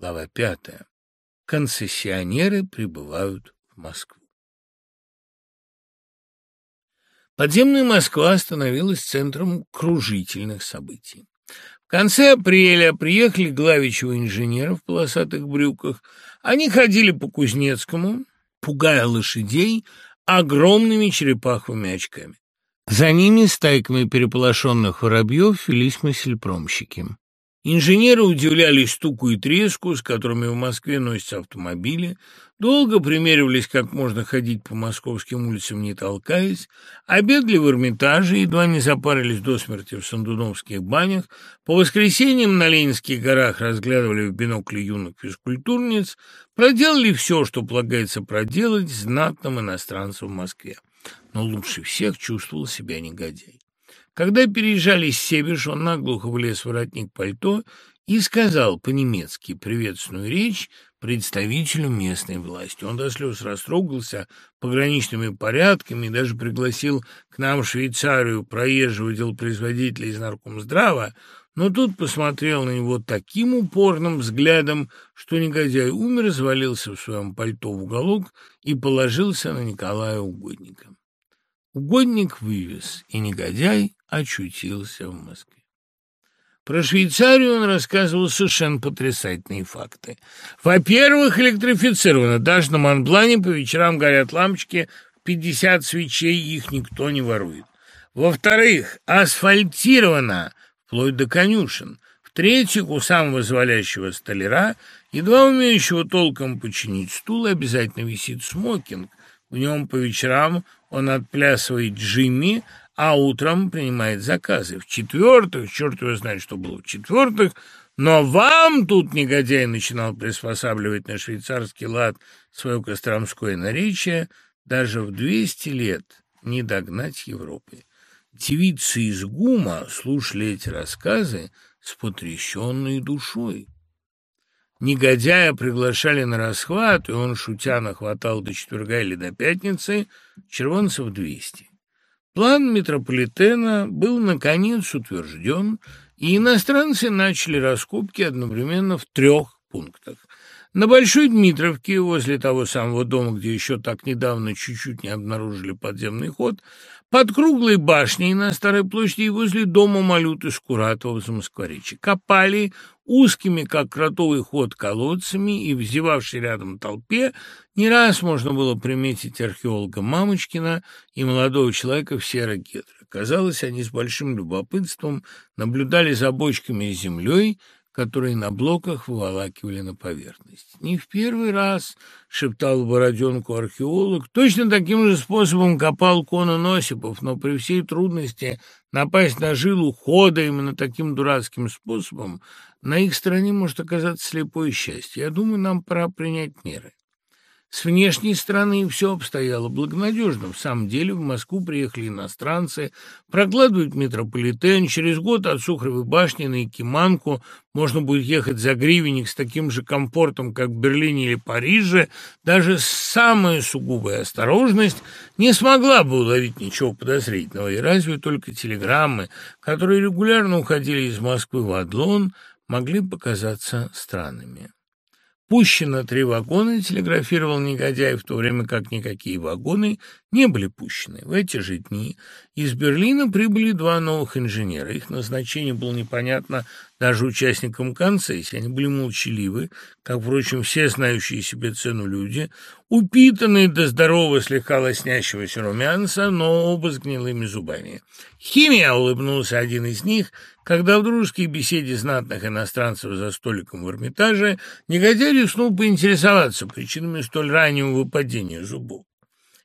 Глава пятая. Концессионеры прибывают в Москву. Подземная Москва становилась центром кружительных событий. В конце апреля приехали Главичева инженеры в полосатых брюках. Они ходили по Кузнецкому, пугая лошадей огромными черепаховыми очками. За ними стайками переполошенных воробьев велись мысельпромщики. Инженеры удивлялись стуку и треску, с которыми в Москве носятся автомобили, долго примеривались, как можно ходить по московским улицам, не толкаясь, обедали в Эрмитаже, едва не запарились до смерти в сандуновских банях, по воскресеньям на Ленинских горах разглядывали в бинокли юных физкультурниц, проделали все, что полагается проделать знатным иностранцам в Москве. Но лучше всех чувствовал себя негодяй. Когда переезжали с Себеж, он наглухо влез в воротник пальто и сказал по-немецки приветственную речь представителю местной власти. Он до слез растрогался пограничными порядками и даже пригласил к нам Швейцарию проезжего делопроизводителя из Наркомздрава, но тут посмотрел на него таким упорным взглядом, что негодяй умер, развалился в своем пальто в уголок и положился на Николая Угодника. Угодник вывез, и негодяй очутился в Москве. Про Швейцарию он рассказывал совершенно потрясательные факты. Во-первых, электрифицировано. Даже на Монблане по вечерам горят лампочки, 50 свечей, их никто не ворует. Во-вторых, асфальтировано, вплоть до конюшен. В-третьих, у самого звалящего столяра, едва умеющего толком починить стул, обязательно висит смокинг. В нем по вечерам он отплясывает Джимми, а утром принимает заказы. В-четвертых, черт его знает, что было в-четвертых, но вам тут негодяй начинал приспосабливать на швейцарский лад свое костромское наречие, даже в двести лет не догнать Европы. Девицы из ГУМа слушали эти рассказы с потрясенной душой. Негодяя приглашали на расхват, и он, шутя, нахватал до четверга или до пятницы червонцев двести. План метрополитена был, наконец, утвержден, и иностранцы начали раскопки одновременно в трех пунктах. На Большой Дмитровке, возле того самого дома, где еще так недавно чуть-чуть не обнаружили подземный ход, под круглой башней на Старой площади и возле дома Малюты Скуратова в Замоскворечье копали узкими, как кротовый ход, колодцами, и в зевавшей рядом толпе не раз можно было приметить археолога Мамочкина и молодого человека в серой гетре. Казалось, они с большим любопытством наблюдали за бочками с землей, которые на блоках выволакивали на поверхность. «Не в первый раз», — шептал Бороденку археолог, «точно таким же способом копал Конан Осипов, но при всей трудности напасть на жилу хода именно таким дурацким способом на их стороне может оказаться слепое счастье. Я думаю, нам пора принять меры». С внешней стороны все обстояло благонадежно. В самом деле в Москву приехали иностранцы, прокладывают метрополитен. Через год от Сухаревой башни на Якиманку можно будет ехать за гривенник с таким же комфортом, как в Берлине или Париже. Даже самая сугубая осторожность не смогла бы уловить ничего подозрительного. И разве только телеграммы, которые регулярно уходили из Москвы в Адлон, могли показаться странными. Пущено три вагона, телеграфировал негодяй, в то время как никакие вагоны не были пущены. В эти же дни из Берлина прибыли два новых инженера. Их назначение было непонятно даже участникам концессии. Они были молчаливы, как, впрочем, все знающие себе цену люди, упитанные до здорового слегка лоснящегося румянца, но оба с гнилыми зубами. «Химия!» — улыбнулся один из них, когда в дружеской беседе знатных иностранцев за столиком в Эрмитаже негодяй рискнул поинтересоваться причинами столь раннего выпадения зубов.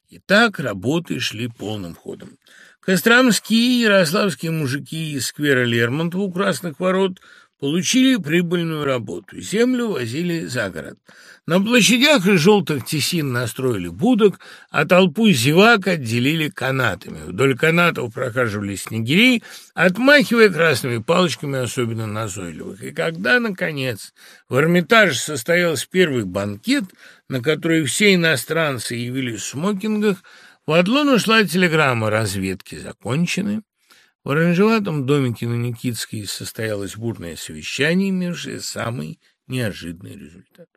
И так работы шли полным ходом. Костромские и ярославские мужики из сквера Лермонтова у Красных ворот получили прибыльную работу. Землю возили за город. На площадях из желтых тесин настроили будок, а толпу зевак отделили канатами. Вдоль канатов прохаживались снегири, отмахивая красными палочками особенно назойливых. И когда, наконец, в Эрмитаже состоялся первый банкет, на который все иностранцы явились в смокингах, в Адлон ушла телеграмма «Разведки закончены». В оранжеватом домике на Никитской состоялось бурное совещание между самой неожиданный результат.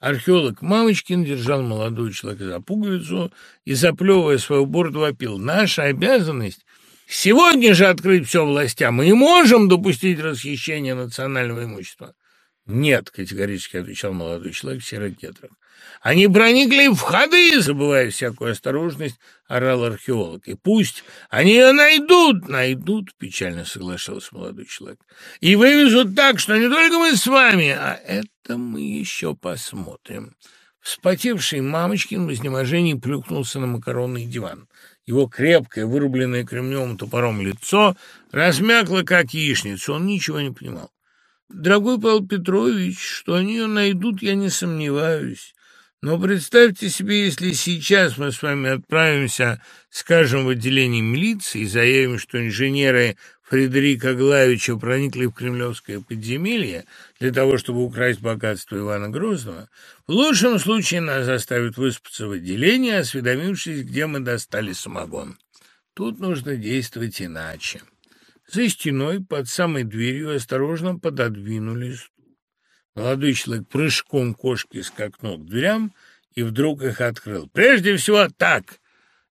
Археолог Мамочкин держал молодого человека за пуговицу и, заплевывая свою бороду, вопил. «Наша обязанность сегодня же открыть все властям. Мы можем допустить расхищение национального имущества». «Нет», — категорически отвечал молодой человек в серых гетрах. «Они проникли в ходы, забывая всякую осторожность», — орал археолог. «И пусть они ее найдут!» «Найдут», — печально соглашался молодой человек. «И вывезут так, что не только мы с вами, а это мы еще посмотрим». Вспотевший Мамочкин в изнеможении плюхнулся на макаронный диван. Его крепкое, вырубленное кремневым топором лицо размякло, как яичница. Он ничего не понимал. Дорогой Павел Петрович, что они ее найдут, я не сомневаюсь. Но представьте себе, если сейчас мы с вами отправимся, скажем, в отделение милиции и заявим, что инженеры Фредерика Главича проникли в кремлевское подземелье для того, чтобы украсть богатство Ивана Грозного, в лучшем случае нас заставят выспаться в отделении, осведомившись, где мы достали самогон. Тут нужно действовать иначе. За стеной под самой дверью осторожно пододвинули стул. Молодой человек прыжком кошки скакнул к дверям и вдруг их открыл. «Прежде всего так!»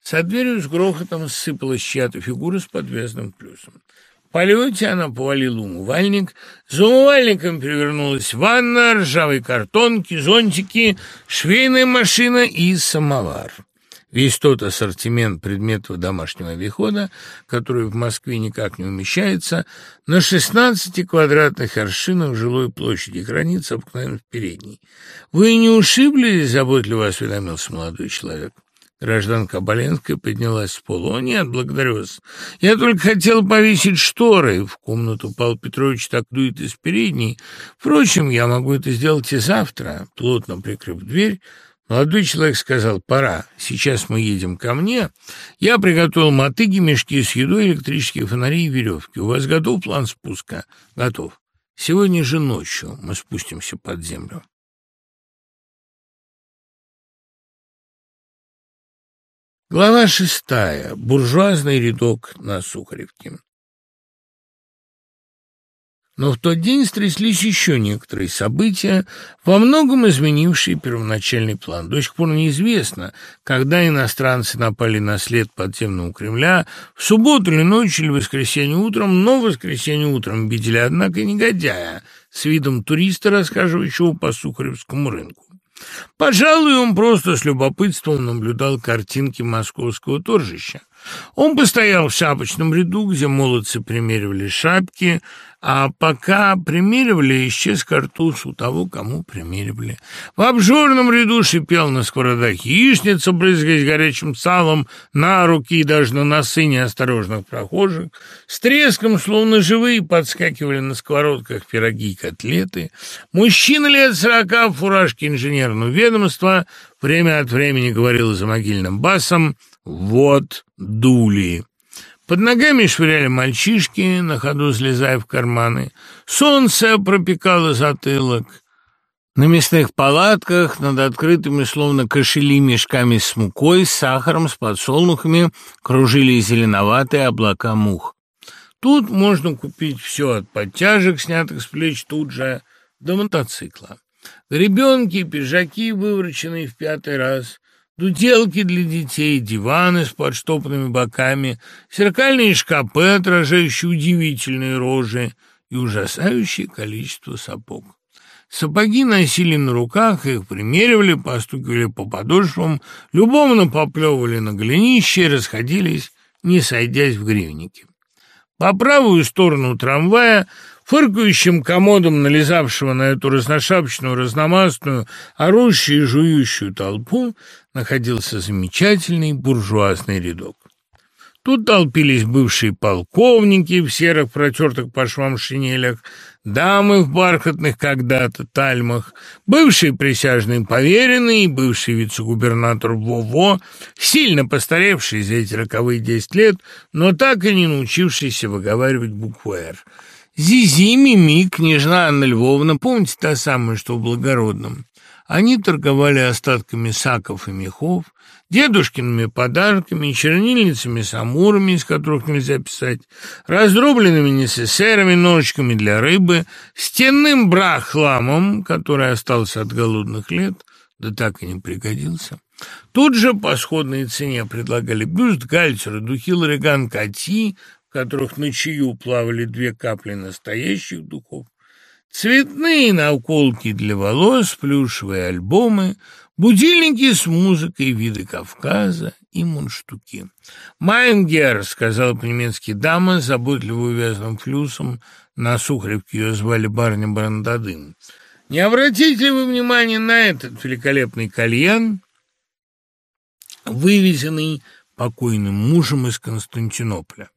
Со дверью с грохотом сыпалась чья-то фигура с подвесным плюсом. В полете она повалила умывальник, за умывальником перевернулась ванна, ржавые картонки, зонтики, швейная машина и самовар. Весь тот ассортимент предметов домашнего обихода, который в Москве никак не умещается, на 16 квадратных аршинах жилой площади хранится обыкновенно в передней. «Вы не ушиблись?» — заботливо осведомился молодой человек. Гражданка Боленская поднялась с пола. «О, нет, благодарю вас. Я только хотел повесить шторы. В комнату Павел Петрович так дует из передней. Впрочем, я могу это сделать и завтра». Плотно прикрыв дверь, Молодой человек сказал, пора, сейчас мы едем ко мне. Я приготовил мотыги, мешки с едой, электрические фонари и веревки. У вас готов план спуска? Готов. Сегодня же ночью мы спустимся под землю. Глава шестая. Буржуазный рядок на Сухаревке. Но в тот день стряслись еще некоторые события, во многом изменившие первоначальный план. До сих пор неизвестно, когда иностранцы напали на след подземного Кремля, в субботу или ночью или воскресенье утром, но в воскресенье утром видели, однако, негодяя с видом туриста, расхаживающего по Сухаревскому рынку. Пожалуй, он просто с любопытством наблюдал картинки московского торжища. Он постоял в шапочном ряду, где молодцы примеривали шапки, а пока примеривали, исчез картуз у того, кому примеривали. В обжорном ряду шипел на сковородах яичница, брызгаясь горячим салом на руки и даже на носы неосторожных прохожих. С треском, словно живые, подскакивали на сковородках пироги и котлеты. Мужчина лет сорока в фуражке инженерного ведомства время от времени говорил за могильным басом «Вот дули». Под ногами швыряли мальчишки, на ходу слезая в карманы. Солнце пропекало затылок. На мясных палатках над открытыми, словно кошели, мешками с мукой, с сахаром, с подсолнухами кружили зеленоватые облака мух. Тут можно купить все от подтяжек, снятых с плеч тут же, до мотоцикла. Гребенки, пиджаки, вывороченные в пятый раз, Дуделки для детей, диваны с подштопанными боками, зеркальные шкапы, отражающие удивительные рожи и ужасающее количество сапог. Сапоги носили на руках, их примеривали, постукивали по подошвам, любовно поплевывали на голенище и расходились, не сойдясь в гривнике. По правую сторону трамвая Фыркающим комодом налезавшего на эту разношапочную, разномастную, орущую и жующую толпу находился замечательный буржуазный рядок. Тут толпились бывшие полковники в серых протертых по швам шинелях, дамы в бархатных когда-то тальмах, бывшие присяжные поверенные, бывший вице-губернатор Вово, сильно постаревший за эти роковые десять лет, но так и не научившийся выговаривать букву «Р». Зизи, Мими, княжна Анна Львовна, помните та самая, что в Благородном? Они торговали остатками саков и мехов, дедушкиными подарками, чернильницами с амурами, из которых нельзя писать, раздробленными несесерами, ножичками для рыбы, стенным брахламом, который остался от голодных лет, да так и не пригодился. Тут же по сходной цене предлагали бюст Гальтера, духи Лореган Кати, которых на чаю плавали две капли настоящих духов, цветные наколки для волос, плюшевые альбомы, будильники с музыкой виды Кавказа и мундштуки. «Майнгер», — сказала по-немецки дама, заботливо увязанным флюсом, на Сухаревке ее звали барня Брандадын. «Не обратите ли вы внимание на этот великолепный кальян?» вывезенный покойным мужем из Константинополя.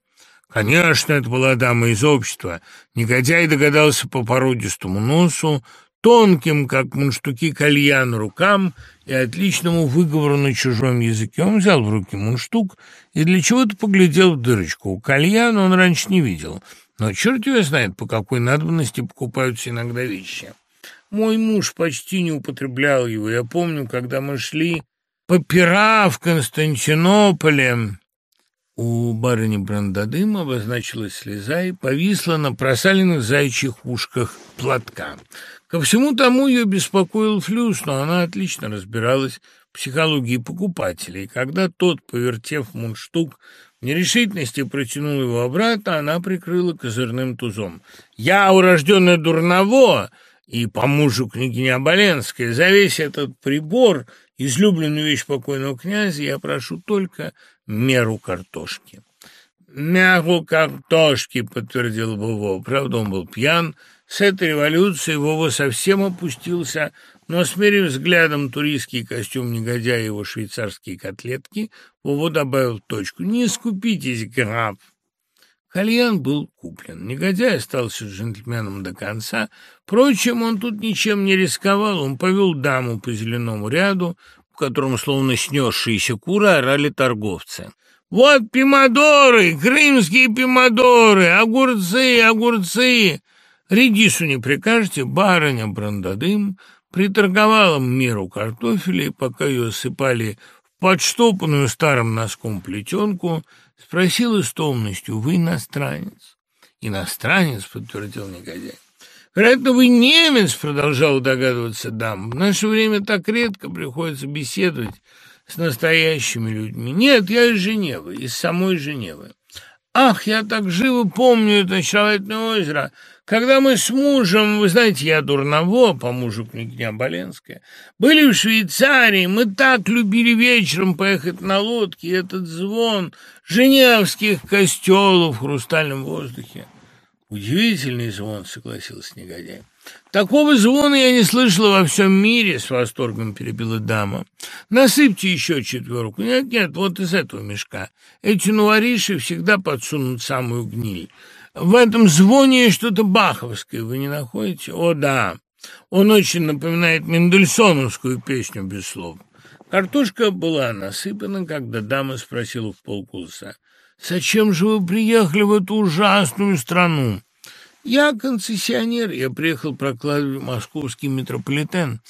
Конечно, это была дама из общества. Негодяй догадался по породистому носу, тонким, как мунштуки кальян, рукам и отличному выговору на чужом языке. Он взял в руки мунштук и для чего-то поглядел в дырочку. У кальяна он раньше не видел, но черт его знает, по какой надобности покупаются иногда вещи. Мой муж почти не употреблял его. Я помню, когда мы шли Попера в Константинополе. У барыни Брандадым обозначилась слеза и повисла на просаленных зайчих ушках платка. Ко всему тому ее беспокоил флюс, но она отлично разбиралась в психологии покупателей. Когда тот, повертев мундштук, в нерешительности протянул его обратно, она прикрыла козырным тузом. «Я, урожденная Дурново, и по мужу княгиня Оболенская, за весь этот прибор излюбленную вещь покойного князя, я прошу только меру картошки. «Мягу картошки», — подтвердил Вова. Правда, он был пьян. С этой революцией Вова совсем опустился, но, смерив взглядом туристский костюм негодяя его швейцарские котлетки, Вова добавил точку. «Не скупитесь, граф». Кальян был куплен. Негодяй остался джентльменом до конца. Впрочем, он тут ничем не рисковал. Он повел даму по зеленому ряду, котором, словно снесшиеся куры, орали торговцы. «Вот пимадоры, крымские пимадоры, огурцы, огурцы!» «Редису не прикажете?» Барыня Брандадым приторговала меру картофеля, пока ее сыпали в подштопанную старым носком плетенку, Спросила с томностью, вы иностранец? Иностранец, подтвердил негодяй. Вероятно, вы немец, продолжал догадываться дам. В наше время так редко приходится беседовать с настоящими людьми. Нет, я из Женевы, из самой Женевы. Ах, я так живо помню это очаровательное озеро. Когда мы с мужем, вы знаете, я дурново, по мужу княгиня Боленская, были в Швейцарии, мы так любили вечером поехать на лодке, этот звон женевских костелов в хрустальном воздухе. Удивительный звон, согласился негодяй. Такого звона я не слышала во всем мире, с восторгом перебила дама. Насыпьте еще четверку. Нет, нет, вот из этого мешка. Эти нуариши всегда подсунут самую гниль. В этом звоне что-то баховское, вы не находите? О, да. Он очень напоминает Мендельсоновскую песню без слов. Картошка была насыпана, когда дама спросила в полголоса. «Зачем же вы приехали в эту ужасную страну?» «Я концессионер, я приехал прокладывать московский метрополитен.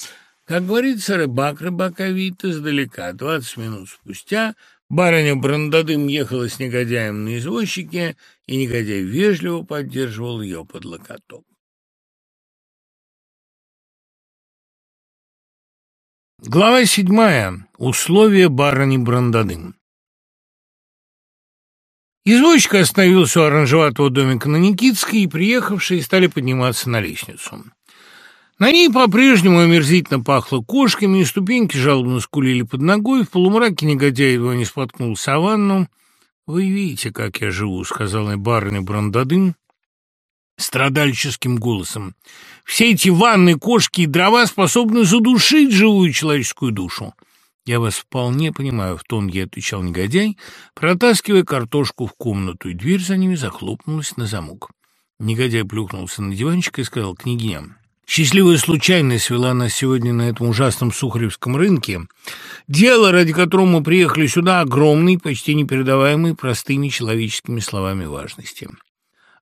Как говорится, рыбак рыбака видит издалека. Двадцать минут спустя Барыня Брандадым ехала с негодяем на извозчике, и негодяй вежливо поддерживал ее под локоток. Глава седьмая. Условия барыни Брандадым. Извозчик остановился у оранжеватого домика на Никитской, и приехавшие стали подниматься на лестницу. На ней по-прежнему омерзительно пахло кошками, и ступеньки жалобно скулили под ногой. В полумраке негодяй его не споткнулся о ванну. «Вы видите, как я живу», — сказала барыня Брандадын страдальческим голосом. «Все эти ванны, кошки и дрова способны задушить живую человеческую душу». «Я вас вполне понимаю», — в тон ей отвечал негодяй, протаскивая картошку в комнату, и дверь за ними захлопнулась на замок. Негодяй плюхнулся на диванчик и сказал княгиням. Счастливая случайность свела нас сегодня на этом ужасном Сухаревском рынке. Дело, ради которого мы приехали сюда, огромный, почти непередаваемый простыми человеческими словами важности.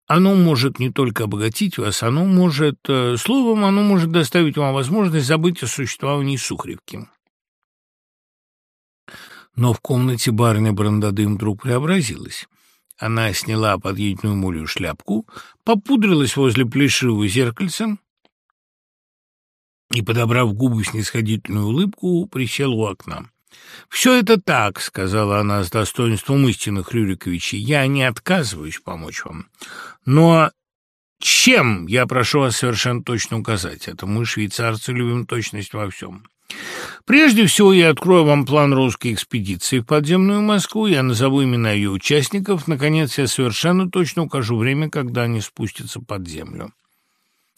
Оно может не только обогатить вас, оно может, э, словом, оно может доставить вам возможность забыть о существовании Сухаревки. Но в комнате барыня Брандадым вдруг преобразилась. Она сняла подъеденную мулью шляпку, попудрилась возле плешивого зеркальца и, подобрав губы снисходительную улыбку, присела у окна. «Все это так», — сказала она с достоинством истинных Рюриковичей. «Я не отказываюсь помочь вам. Но чем, я прошу вас совершенно точно указать. Это мы, швейцарцы, любим точность во всем. Прежде всего, я открою вам план русской экспедиции в подземную Москву, я назову имена ее участников, наконец, я совершенно точно укажу время, когда они спустятся под землю.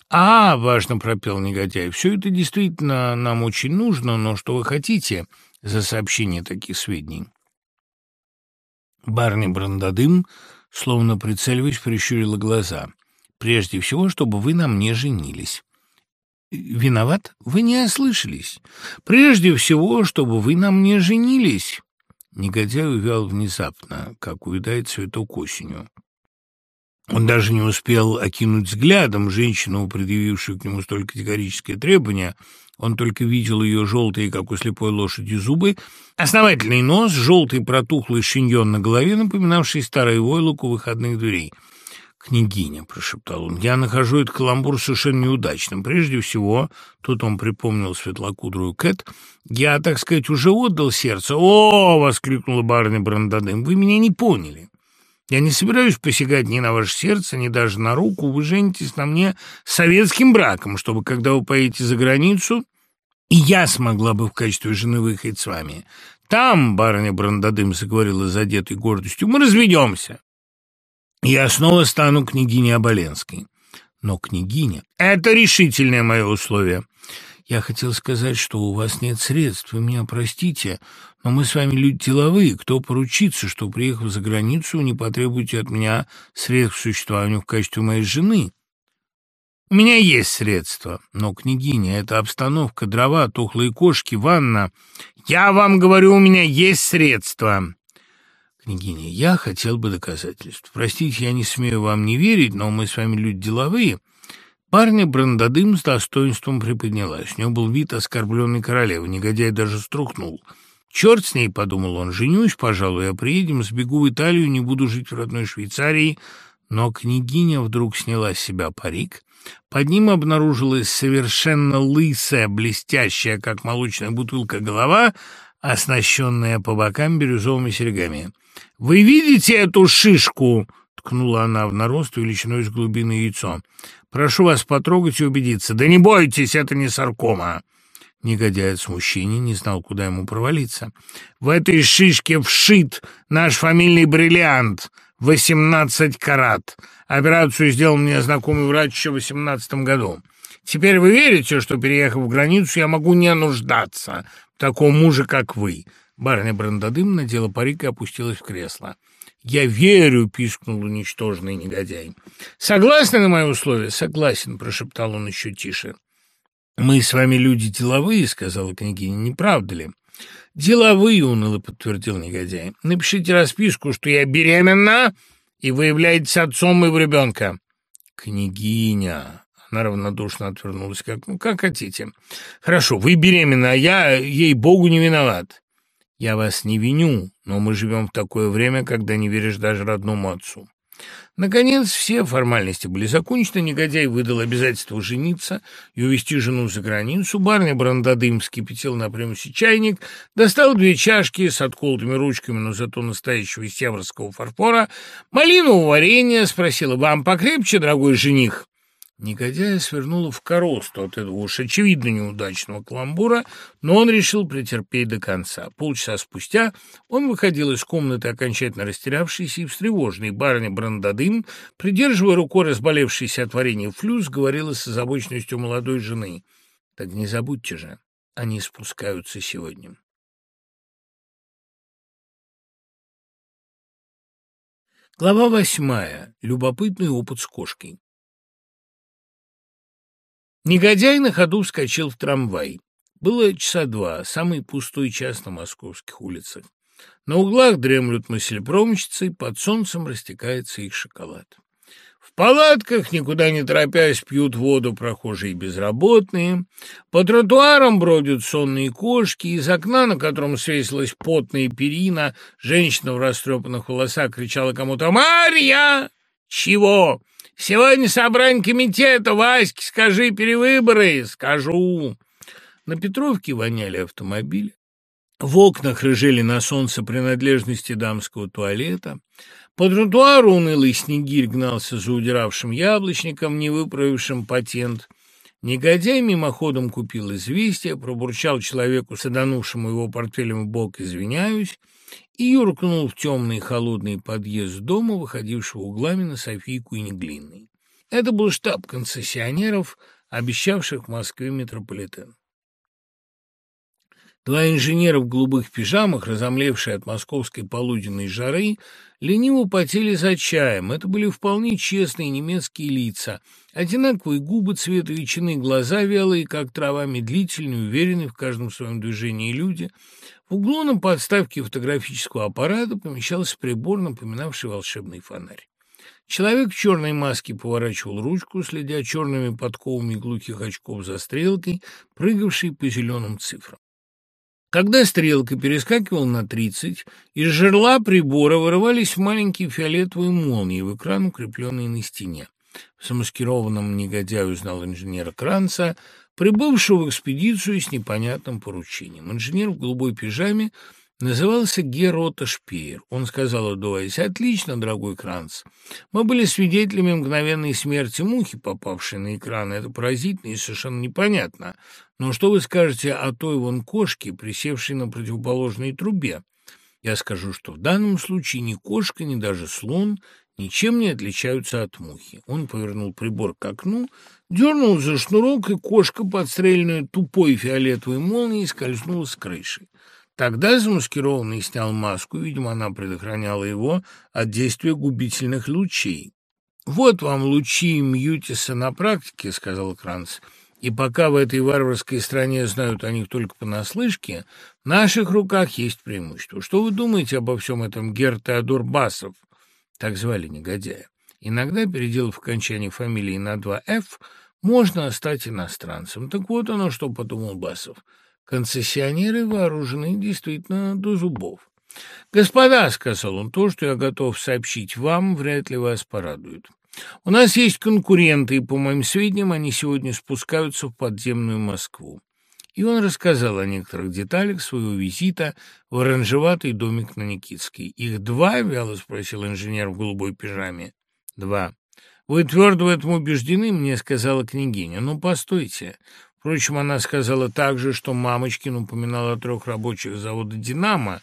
«А, — важно пропел негодяй, — все это действительно нам очень нужно, но что вы хотите за сообщение таких сведений?» Барни Брандадым, словно прицеливаясь, прищурила глаза. «Прежде всего, чтобы вы на мне женились». «Виноват? Вы не ослышались. Прежде всего, чтобы вы на мне женились». Негодяй увял внезапно, как увядает цветок осенью. Он даже не успел окинуть взглядом женщину, предъявившую к нему столь категорическое требование. Он только видел ее желтые, как у слепой лошади, зубы, основательный нос, желтый протухлый шиньон на голове, напоминавший старый войлок у выходных дверей. «Княгиня», — прошептал он, — «я нахожу этот каламбур совершенно неудачным. Прежде всего, тут он припомнил светлокудрую Кэт, я, так сказать, уже отдал сердце». «О!» — воскликнула барыня Брандадым, — «вы меня не поняли». Я не собираюсь посягать ни на ваше сердце, ни даже на руку. Вы женитесь на мне советским браком, чтобы, когда вы поедете за границу, и я смогла бы в качестве жены выехать с вами. Там, барыня Брандадым заговорила задетой гордостью, мы разведемся. Я снова стану княгиней Оболенской. Но княгиня — это решительное мое условие. Я хотел сказать, что у вас нет средств, вы меня простите, но мы с вами люди деловые. Кто поручится, что, приехав за границу, не потребуете от меня средств к существованию в качестве моей жены? У меня есть средства, но, княгиня, это обстановка, дрова, тухлые кошки, ванна. Я вам говорю, у меня есть средства. Княгиня, я хотел бы доказательств. Простите, я не смею вам не верить, но мы с вами люди деловые. Парня Брандадым с достоинством приподнялась. У него был вид оскорбленной королевы. Негодяй даже струхнул. «Черт с ней», — подумал он, — «женюсь, пожалуй, а приедем, сбегу в Италию, не буду жить в родной Швейцарии». Но княгиня вдруг сняла с себя парик. Под ним обнаружилась совершенно лысая, блестящая, как молочная бутылка, голова, оснащенная по бокам бирюзовыми серьгами. «Вы видите эту шишку?» — ткнула она в нарост величиной с глубины яйцо. Прошу вас потрогать и убедиться. Да не бойтесь, это не саркома. Негодяй от смущения не знал, куда ему провалиться. В этой шишке вшит наш фамильный бриллиант. Восемнадцать карат. Операцию сделал мне знакомый врач еще в восемнадцатом году. Теперь вы верите, что, переехав в границу, я могу не нуждаться в таком муже, как вы?» Барыня Брандадым надела парик и опустилась в кресло. «Я верю!» — пискнул уничтоженный негодяй. «Согласны на мои условия?» «Согласен», — прошептал он еще тише. «Мы с вами люди деловые», — сказала княгиня, — «не правда ли?» «Деловые», — уныло подтвердил негодяй. «Напишите расписку, что я беременна, и вы являетесь отцом моего ребенка». «Княгиня», она равнодушно отвернулась, как, ну, как хотите. «Хорошо, вы беременны, а я, ей-богу, не виноват. Я вас не виню, но мы живем в такое время, когда не веришь даже родному отцу. Наконец, все формальности были закончены, негодяй выдал обязательство жениться и увезти жену за границу, барня Брандадым вскипятил на примусе чайник, достал две чашки с отколотыми ручками, но зато настоящего северского фарфора, малинового варенья, спросила, «Вам покрепче, дорогой жених?» Негодяя свернула в коросту от этого уж очевидно неудачного каламбура, но он решил претерпеть до конца. Полчаса спустя он выходил из комнаты, окончательно растерявшийся и встревоженный. Барыня Брандадым, придерживая рукой разболевшийся от варенья флюс, говорила с озабоченностью молодой жены. «Так не забудьте же, они спускаются сегодня». Глава восьмая. Любопытный опыт с кошкой. Негодяй на ходу вскочил в трамвай. Было часа два, самый пустой час на московских улицах. На углах дремлют мыслепромщицы, под солнцем растекается их шоколад. В палатках, никуда не торопясь, пьют воду прохожие безработные. По тротуарам бродят сонные кошки. Из окна, на котором свесилась потная перина, женщина в растрепанных волосах кричала кому-то «Марья!» «Чего?» «Сегодня собрание комитета, Ваське, скажи, перевыборы!» «Скажу!» На Петровке воняли автомобили. В окнах рыжели на солнце принадлежности дамского туалета. По тротуару унылый снегирь гнался за удиравшим яблочником, не выправившим патент. Негодяй мимоходом купил известие, пробурчал человеку, саданувшему его портфелем в бок «извиняюсь», и юркнул в темный холодный подъезд дома, выходившего углами на Софийку и Неглинный. Это был штаб концессионеров, обещавших в Москве метрополитен. Два инженера в голубых пижамах, разомлевшие от московской полуденной жары, лениво потели за чаем. Это были вполне честные немецкие лица. Одинаковые губы цвета ветчины, глаза вялые, как трава, медлительные, уверенные в каждом своем движении люди. В углу на подставке фотографического аппарата помещался прибор, напоминавший волшебный фонарь. Человек в черной маске поворачивал ручку, следя черными подковами глухих очков за стрелкой, прыгавшей по зеленым цифрам. Когда стрелка перескакивала на тридцать, из жерла прибора вырывались маленькие фиолетовые молнии в экран, укрепленные на стене. В замаскированном негодяй узнал инженера Кранца, прибывшего в экспедицию с непонятным поручением. Инженер в голубой пижаме Назывался Герота Шпеер. Он сказал, удуваясь, «Отлично, дорогой Кранц. Мы были свидетелями мгновенной смерти мухи, попавшей на экран. Это поразительно и совершенно непонятно. Но что вы скажете о той вон кошке, присевшей на противоположной трубе? Я скажу, что в данном случае ни кошка, ни даже слон ничем не отличаются от мухи. Он повернул прибор к окну, дернул за шнурок, и кошка, подстрельная тупой фиолетовой молнией, скользнула с крыши. Тогда замаскированный снял маску, видимо, она предохраняла его от действия губительных лучей. «Вот вам лучи Мьютиса на практике», — сказал Кранц. «И пока в этой варварской стране знают о них только понаслышке, в наших руках есть преимущество. Что вы думаете обо всем этом Гер Теодор Басов?» Так звали негодяя. Иногда, переделав окончание фамилии на два «Ф», можно стать иностранцем. Так вот оно, что подумал Басов. Концессионеры вооружены действительно до зубов. «Господа», — сказал он, — «то, что я готов сообщить вам, вряд ли вас порадует. У нас есть конкуренты, и, по моим сведениям, они сегодня спускаются в подземную Москву». И он рассказал о некоторых деталях своего визита в оранжеватый домик на Никитской. «Их два?» — вяло спросил инженер в голубой пижаме. «Два». «Вы твердо в этом убеждены?» — мне сказала княгиня. «Ну, постойте. Впрочем, она сказала также, что Мамочкин упоминал о трех рабочих завода «Динамо».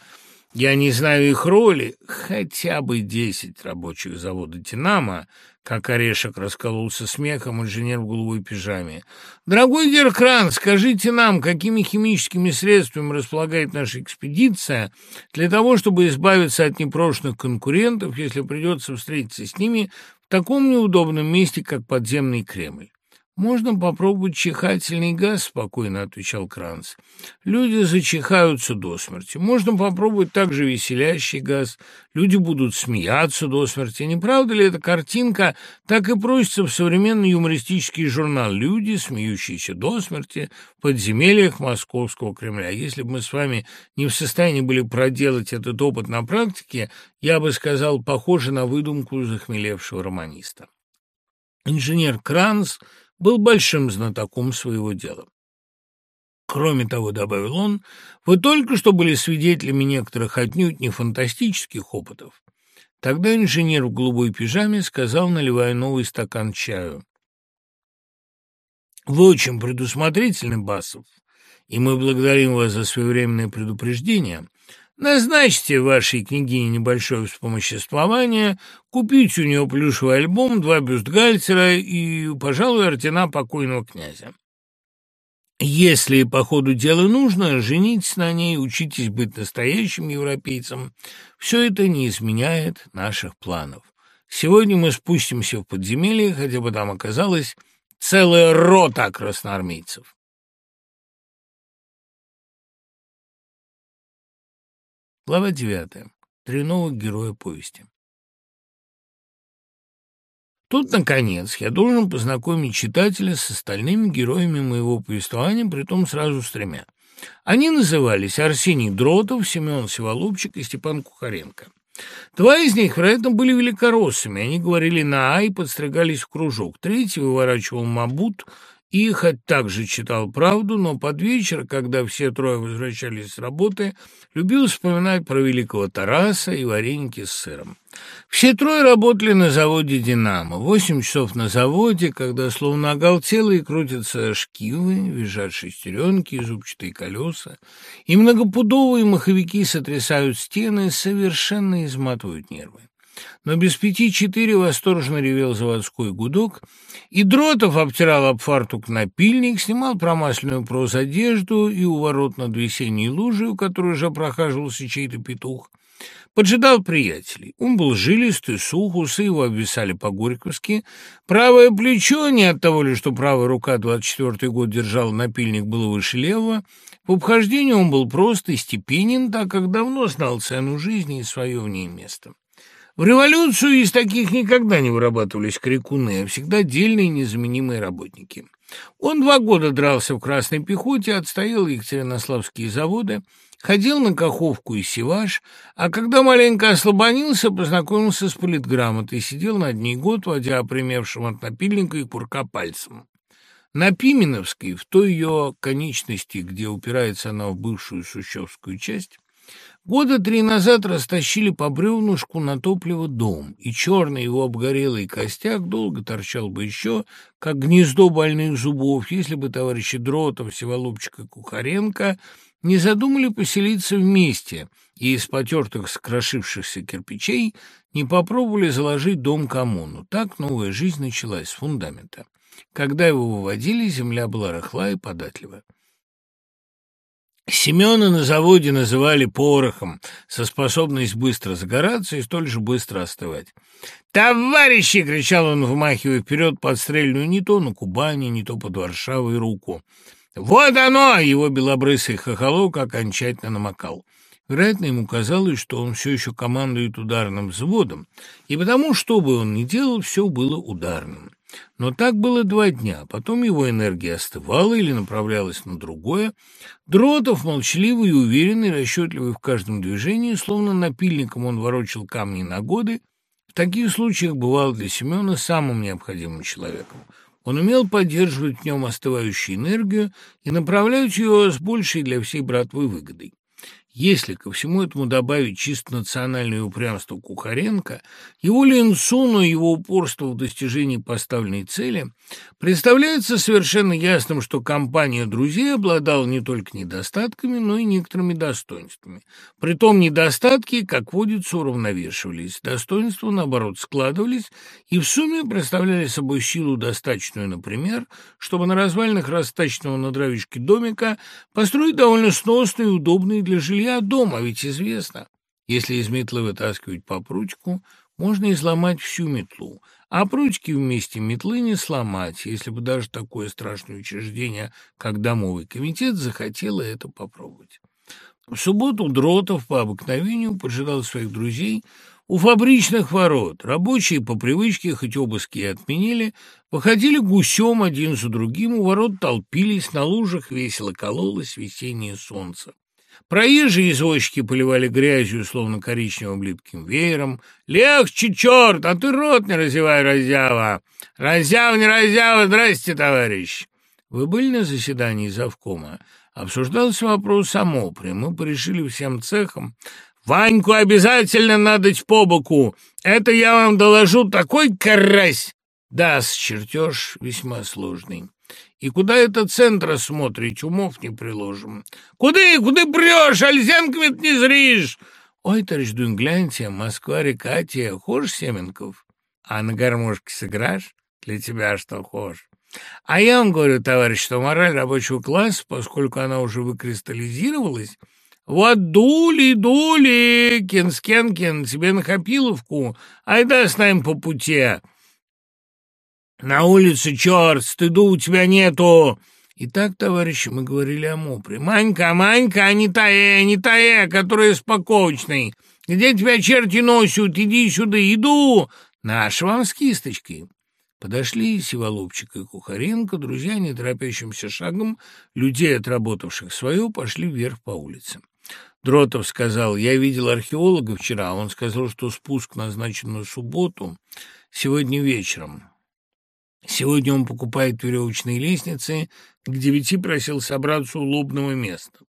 Я не знаю их роли, хотя бы десять рабочих завода «Динамо», как орешек раскололся смехом инженер в голубой пижаме. «Дорогой Геркран, скажите нам, какими химическими средствами располагает наша экспедиция для того, чтобы избавиться от непрошенных конкурентов, если придется встретиться с ними в таком неудобном месте, как подземный Кремль?» «Можно попробовать чихательный газ», — спокойно отвечал Кранц. «Люди зачихаются до смерти. Можно попробовать также веселящий газ. Люди будут смеяться до смерти. Не правда ли эта картинка так и просится в современный юмористический журнал «Люди, смеющиеся до смерти в подземельях Московского Кремля». Если бы мы с вами не в состоянии были проделать этот опыт на практике, я бы сказал, похоже на выдумку захмелевшего романиста. Инженер Кранц был большим знатоком своего дела. Кроме того, добавил он, вы только что были свидетелями некоторых отнюдь не фантастических опытов. Тогда инженер в голубой пижаме сказал, наливая новый стакан чаю. «Вы очень предусмотрительны, Басов, и мы благодарим вас за своевременное предупреждение. Назначьте вашей княгине небольшое вспомоществование, купите у нее плюшевый альбом, два бюстгальтера и, пожалуй, ордена покойного князя. Если по ходу дела нужно, женитесь на ней, учитесь быть настоящим европейцем. Все это не изменяет наших планов. Сегодня мы спустимся в подземелье, хотя бы там оказалась целая рота красноармейцев. Глава девятая. Три новых героя повести. Тут, наконец, я должен познакомить читателя с остальными героями моего повествования, притом сразу с тремя. Они назывались Арсений Дротов, Семен Сиволупчик и Степан Кухаренко. Два из них, вероятно, были великороссами. Они говорили на «а» и подстригались в кружок. Третий выворачивал мабут и хоть также читал правду, но под вечер, когда все трое возвращались с работы, любил вспоминать про великого Тараса и вареники с сыром. Все трое работали на заводе «Динамо». Восемь часов на заводе, когда словно оголтелые крутятся шкивы, визжат шестеренки и зубчатые колеса, и многопудовые маховики сотрясают стены, совершенно изматывают нервы но без пяти четыре восторженно ревел заводской гудок, и Дротов обтирал об фартук напильник, снимал промасленную одежду и у ворот над весенней лужей, у которой уже прохаживался чей-то петух, поджидал приятелей. Он был жилистый, сух, усы его обвисали по-горьковски. Правое плечо, не от того ли, что правая рука 24-й год держала напильник, было выше левого. В обхождению он был прост и степенен, так как давно знал цену жизни и свое в ней место. В революцию из таких никогда не вырабатывались крикуны, а всегда дельные незаменимые работники. Он два года дрался в Красной пехоте, отстоял Екатеринославские заводы, ходил на Каховку и Севаш, а когда маленько ослабонился, познакомился с политграмотой, сидел над ней год, водя опремевшим от напильника и курка пальцем. На Пименовской, в той ее конечности, где упирается она в бывшую Сущевскую часть, Года три назад растащили по бревнушку на топливо дом, и черный его обгорелый костяк долго торчал бы еще, как гнездо больных зубов, если бы товарищи Дротов, Севолупчик и Кухаренко не задумали поселиться вместе и из потертых скрошившихся кирпичей не попробовали заложить дом коммуну. Так новая жизнь началась с фундамента. Когда его выводили, земля была рыхла и податлива. Семена на заводе называли порохом, со способностью быстро загораться и столь же быстро остывать. «Товарищи!» — кричал он, вмахивая вперед подстрельную не то на Кубани, не то под Варшавой руку. «Вот оно!» — его белобрысый хохолок окончательно намокал. Вероятно, ему казалось, что он все еще командует ударным взводом, и потому, что бы он ни делал, все было ударным. Но так было два дня, потом его энергия остывала или направлялась на другое. Дротов, молчаливый и уверенный, расчетливый в каждом движении, словно напильником он ворочил камни на годы, в таких случаях бывал для Семена самым необходимым человеком. Он умел поддерживать в нем остывающую энергию и направлять ее с большей для всей братвы выгодой. Если ко всему этому добавить чисто национальное упрямство Кухаренко, его линцуну и его упорство в достижении поставленной цели, представляется совершенно ясным, что компания друзей обладала не только недостатками, но и некоторыми достоинствами. Притом недостатки, как водится, уравновешивались, достоинства, наоборот, складывались и в сумме представляли собой силу достаточную, например, чтобы на развалинах растаченного на дровишке домика построить довольно сносный и удобный для жилья я дома, ведь известно. Если из метлы вытаскивать по прутику, можно изломать всю метлу, а прутики вместе метлы не сломать, если бы даже такое страшное учреждение, как домовый комитет, захотело это попробовать. В субботу Дротов по обыкновению поджидал своих друзей у фабричных ворот. Рабочие по привычке, хоть обыски и отменили, выходили гусем один за другим, у ворот толпились, на лужах весело кололось весеннее солнце. Проезжие извозчики поливали грязью, словно коричневым липким веером. «Легче, черт, а ты рот не разевай, разява! Разява, не разява, здрасте, товарищ!» Вы были на заседании завкома? Обсуждался вопрос о МОПРе. Мы порешили всем цехом. «Ваньку обязательно надоть по боку! Это я вам доложу такой карась!» Да, чертеж весьма сложный. И куда это центра смотрит, умов не приложим. Куды, куды прешь, альзенками не зришь? Ой, товарищ Дунь, Москва-река тебе, хошь, Семенков? А на гармошке сыграешь? Для тебя что хошь? А я вам говорю, товарищ, что мораль рабочего класса, поскольку она уже выкристаллизировалась, вот дули, дули, Кенскенкин, тебе на Хапиловку, айда с нами по пути. «На улице, черт, стыду у тебя нету!» Итак, товарищи, мы говорили о Мопре. «Манька, Манька, а не тае, не тае, которая с паковочной! Где тебя черти носят? Иди сюда, иду!» «Наш вам с кисточкой!» Подошли Сиволовчик и Кухаренко, друзья неторопящимся шагом, людей, отработавших свое, пошли вверх по улице. Дротов сказал, я видел археолога вчера, он сказал, что спуск назначен на субботу, сегодня вечером. Сегодня он покупает веревочные лестницы, к девяти просил собраться у лобного места.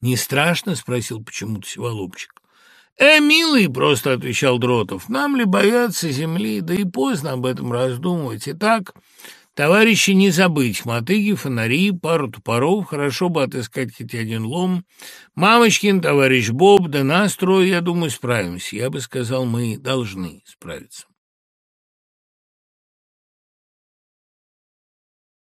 «Не страшно?» — спросил почему-то Сиволобчик. «Э, милый!» — просто отвечал Дротов. «Нам ли бояться земли? Да и поздно об этом раздумывать. Итак, товарищи, не забыть. Мотыги, фонари, пару топоров. Хорошо бы отыскать хоть один лом. Мамочкин, товарищ Боб, да нас трое, я думаю, справимся. Я бы сказал, мы должны справиться».